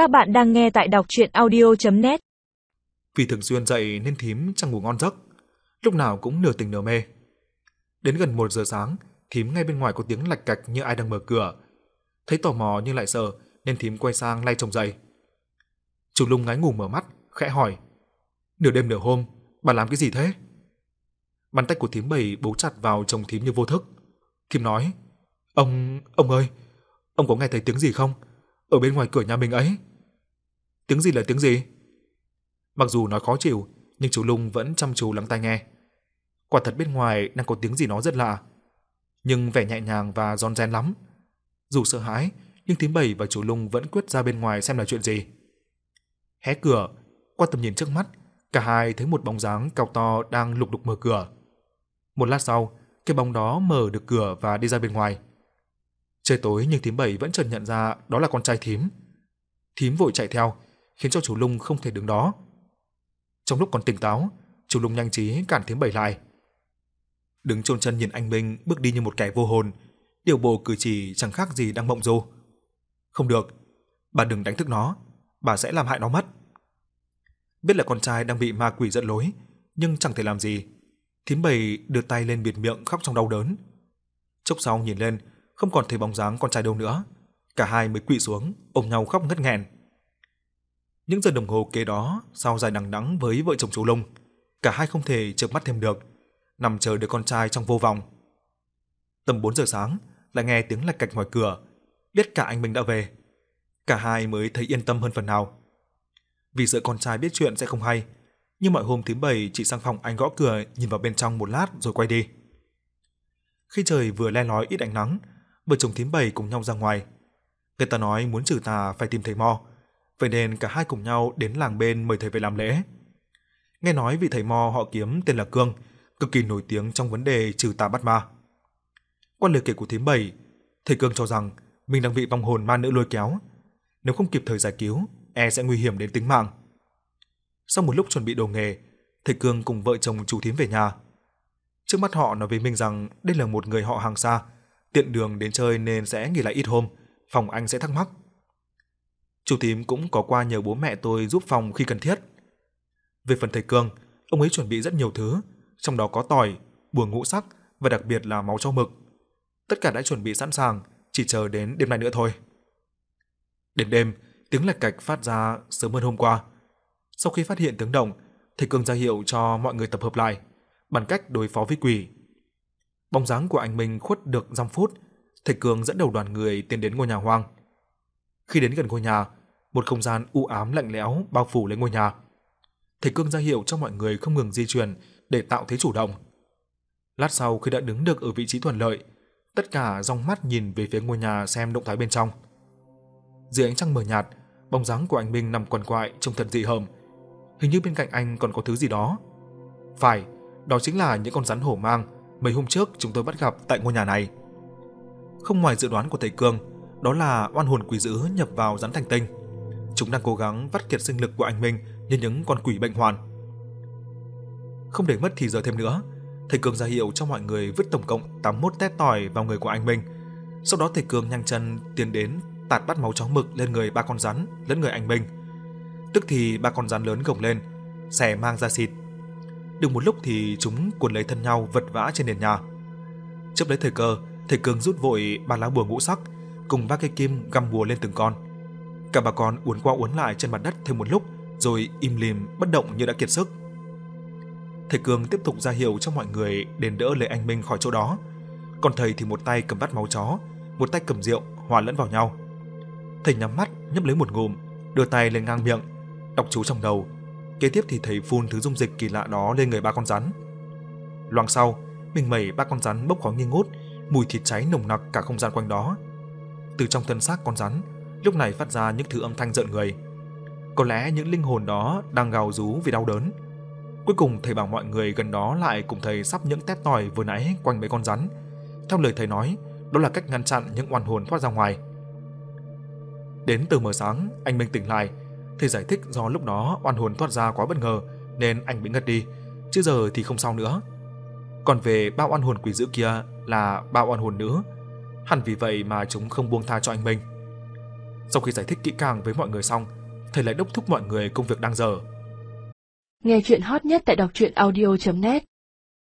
Các bạn đang nghe tại đọc audio net Vì thường xuyên dậy nên thím chẳng ngủ ngon giấc, lúc nào cũng nửa tỉnh nửa mê. Đến gần 1 giờ sáng, thím ngay bên ngoài có tiếng lạch cạch như ai đang mở cửa. Thấy tò mò nhưng lại sợ nên thím quay sang lay chồng dậy. Chủ lung ngái ngủ mở mắt, khẽ hỏi. Nửa đêm nửa hôm, bà làm cái gì thế? Bàn tay của thím bảy bấu chặt vào chồng thím như vô thức. Thím nói, ông, ông ơi, ông có nghe thấy tiếng gì không? Ở bên ngoài cửa nhà mình ấy. Tiếng gì là tiếng gì? Mặc dù nói khó chịu, nhưng chú Lung vẫn chăm chú lắng tai nghe. Quả thật bên ngoài đang có tiếng gì đó rất lạ, nhưng vẻ nhẹ nhàng và giòn rén lắm. Dù sợ hãi, nhưng thím bảy và chú Lung vẫn quyết ra bên ngoài xem là chuyện gì. Hé cửa, qua tầm nhìn trước mắt, cả hai thấy một bóng dáng cao to đang lục đục mở cửa. Một lát sau, cái bóng đó mở được cửa và đi ra bên ngoài. Trời tối nhưng thím bảy vẫn chợt nhận ra đó là con trai thím. Thím vội chạy theo, khiến cho chú Lung không thể đứng đó. Trong lúc còn tỉnh táo, chú Lung nhanh trí cản thiếm bảy lại. Đứng chôn chân nhìn anh Minh bước đi như một kẻ vô hồn, điều bộ cử chỉ chẳng khác gì đang mộng du. Không được, bà đừng đánh thức nó, bà sẽ làm hại nó mất. Biết là con trai đang bị ma quỷ dẫn lối, nhưng chẳng thể làm gì. Thím bảy đưa tay lên bịt miệng khóc trong đau đớn. Chốc sau nhìn lên, không còn thấy bóng dáng con trai đâu nữa. Cả hai mới quỵ xuống, ôm nhau khóc ngất nghẹn. Những giờ đồng hồ kế đó, sau dài đằng đẵng với vợ chồng chú Lung, cả hai không thể chợp mắt thêm được, nằm chờ đứa con trai trong vô vọng. Tầm 4 giờ sáng, lại nghe tiếng lạch cạch ngoài cửa, biết cả anh mình đã về. Cả hai mới thấy yên tâm hơn phần nào. Vì sợ con trai biết chuyện sẽ không hay, nhưng mọi hôm thứ bảy chị sang phòng anh gõ cửa nhìn vào bên trong một lát rồi quay đi. Khi trời vừa le lói ít ánh nắng, vợ chồng thím bảy cùng nhau ra ngoài. Người ta nói muốn trừ tà phải tìm thầy mo, vậy nên cả hai cùng nhau đến làng bên mời thầy về làm lễ. Nghe nói vị thầy mo họ kiếm tên là Cương, cực kỳ nổi tiếng trong vấn đề trừ tà bắt ma. Qua lời kể của thím bảy, thầy Cương cho rằng mình đang bị vong hồn ma nữ lôi kéo, nếu không kịp thời giải cứu, e sẽ nguy hiểm đến tính mạng. Sau một lúc chuẩn bị đồ nghề, thầy Cương cùng vợ chồng chủ thím về nhà. Trước mắt họ nói với mình rằng đây là một người họ hàng xa, tiện đường đến chơi nên sẽ nghỉ lại ít hôm, phòng anh sẽ thắc mắc. Chủ tím cũng có qua nhờ bố mẹ tôi giúp phòng khi cần thiết. Về phần thầy cường ông ấy chuẩn bị rất nhiều thứ, trong đó có tỏi, bùa ngũ sắc và đặc biệt là máu châu mực. Tất cả đã chuẩn bị sẵn sàng, chỉ chờ đến đêm nay nữa thôi. Đến đêm, tiếng lạch cạch phát ra sớm hơn hôm qua. Sau khi phát hiện tiếng động, thầy cường ra hiệu cho mọi người tập hợp lại, bằng cách đối phó với quỷ. Bóng dáng của anh Minh khuất được dăm phút, thầy cường dẫn đầu đoàn người tiến đến ngôi nhà hoang. Khi đến gần ngôi nhà, một không gian u ám lạnh lẽo bao phủ lấy ngôi nhà. Thầy Cương ra hiệu cho mọi người không ngừng di chuyển để tạo thế chủ động. Lát sau khi đã đứng được ở vị trí thuận lợi, tất cả dòng mắt nhìn về phía ngôi nhà xem động thái bên trong. Dưới ánh trăng mờ nhạt, bóng dáng của anh Minh nằm quằn quại trông thật dị hợm. Hình như bên cạnh anh còn có thứ gì đó. Phải, đó chính là những con rắn hổ mang mấy hôm trước chúng tôi bắt gặp tại ngôi nhà này. Không ngoài dự đoán của thầy Cương, đó là oan hồn quỷ dữ nhập vào rắn thành tinh. Chúng đang cố gắng vắt kiệt sinh lực của anh Minh như những con quỷ bệnh hoàn. Không để mất thì giờ thêm nữa, thầy Cường ra hiệu cho mọi người vứt tổng cộng 81 tép tỏi vào người của anh Minh. Sau đó thầy Cường nhanh chân tiến đến tạt bắt máu chó mực lên người ba con rắn lẫn người anh Minh. Tức thì ba con rắn lớn gồng lên, xẻ mang ra xịt. Được một lúc thì chúng cuốn lấy thân nhau vật vã trên nền nhà. Chấp lấy thời cơ, thầy Cường rút vội ba lá bùa ngũ sắc cùng ba cây kim găm bùa lên từng con. Cả ba con uốn qua uốn lại trên mặt đất thêm một lúc rồi im lìm bất động như đã kiệt sức. Thầy cường tiếp tục ra hiệu cho mọi người đền đỡ lấy anh Minh khỏi chỗ đó. Còn thầy thì một tay cầm bát máu chó, một tay cầm rượu hòa lẫn vào nhau. Thầy nhắm mắt, nhấp lấy một ngụm, đưa tay lên ngang miệng, đọc chú trong đầu. Kế tiếp thì thầy phun thứ dung dịch kỳ lạ đó lên người ba con rắn. Loang sau, mình mẩy ba con rắn bốc khói nghi ngút, mùi thịt cháy nồng nặc cả không gian quanh đó. Từ trong thân xác con rắn, lúc này phát ra những thứ âm thanh giận người. Có lẽ những linh hồn đó đang gào rú vì đau đớn. Cuối cùng thầy bảo mọi người gần đó lại cùng thầy sắp những tép tỏi vừa nãy quanh mấy con rắn. Theo lời thầy nói, đó là cách ngăn chặn những oan hồn thoát ra ngoài. Đến từ mờ sáng, anh Minh tỉnh lại. Thầy giải thích do lúc đó oan hồn thoát ra quá bất ngờ nên anh bị ngất đi, chứ giờ thì không sao nữa. Còn về bao oan hồn quỷ dữ kia là bao oan hồn nữ, hẳn vì vậy mà chúng không buông tha cho anh Minh. Sau khi giải thích kỹ càng với mọi người xong, thầy lại đốc thúc mọi người công việc đang dở. Nghe chuyện hot nhất tại đọc truyện audio.net